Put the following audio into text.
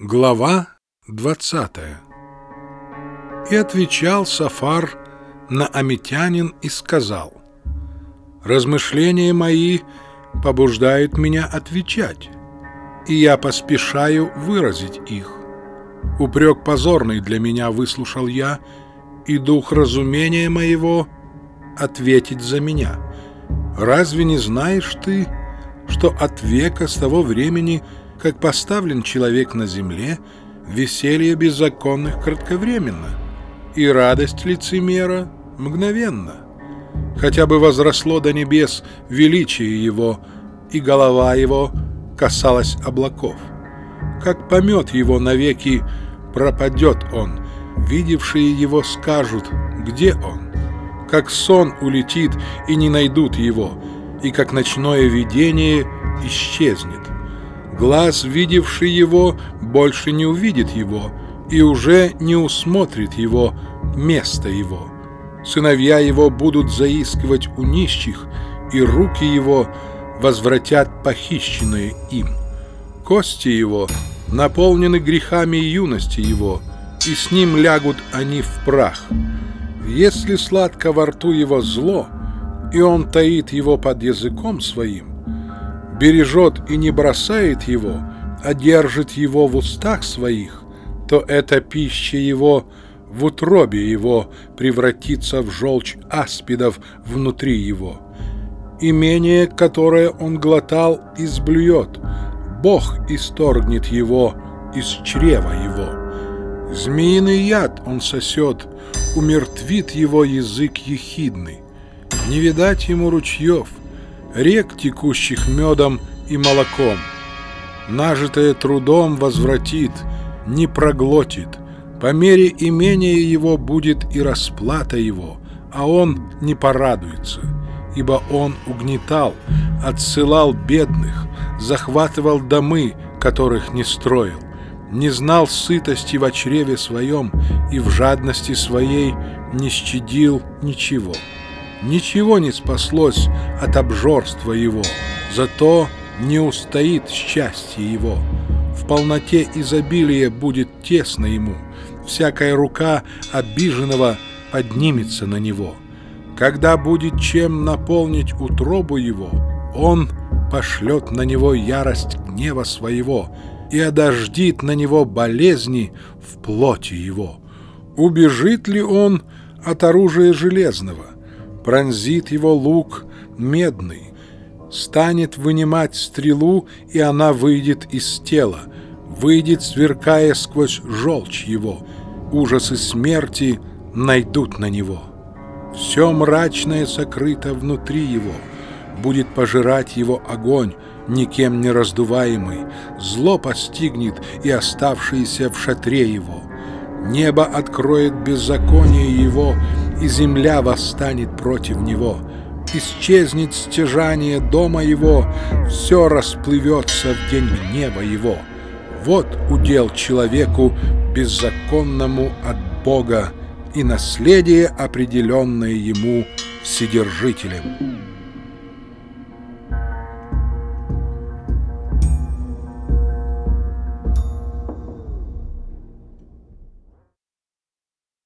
Глава 20 И отвечал Сафар на Амитянин и сказал, «Размышления мои побуждают меня отвечать, и я поспешаю выразить их. Упрек позорный для меня выслушал я, и дух разумения моего ответить за меня. Разве не знаешь ты, что от века с того времени – как поставлен человек на земле, веселье беззаконных кратковременно, и радость лицемера мгновенно. Хотя бы возросло до небес величие его, и голова его касалась облаков. Как помет его навеки, пропадет он, видевшие его скажут, где он. Как сон улетит, и не найдут его, и как ночное видение исчезнет. Глаз, видевший его, больше не увидит его и уже не усмотрит его, место его. Сыновья его будут заискивать у нищих, и руки его возвратят похищенное им. Кости его наполнены грехами юности его, и с ним лягут они в прах. Если сладко во рту его зло, и он таит его под языком своим, бережет и не бросает его, а держит его в устах своих, то эта пища его в утробе его превратится в желчь аспидов внутри его. Имение, которое он глотал, изблюет, Бог исторгнет его из чрева его. Змеиный яд он сосет, умертвит его язык ехидный. Не видать ему ручьев — рек, текущих медом и молоком. Нажитое трудом возвратит, не проглотит. По мере имения его будет и расплата его, а он не порадуется, ибо он угнетал, отсылал бедных, захватывал домы, которых не строил, не знал сытости в чреве своем и в жадности своей не щадил ничего. Ничего не спаслось от обжорства его, зато не устоит счастье его. В полноте изобилия будет тесно ему, всякая рука обиженного поднимется на него. Когда будет чем наполнить утробу его, он пошлет на него ярость гнева своего и одождит на него болезни в плоти его. Убежит ли он от оружия железного? Пронзит его лук медный, станет вынимать стрелу, и она выйдет из тела, выйдет, сверкая сквозь желчь его, ужасы смерти найдут на него. Все мрачное сокрыто внутри его, будет пожирать его огонь, никем не раздуваемый, зло постигнет и оставшиеся в шатре его. Небо откроет беззаконие его, и земля восстанет против него. Исчезнет стяжание дома его, все расплывется в день гнева его. Вот удел человеку беззаконному от Бога и наследие, определенное ему Вседержителем.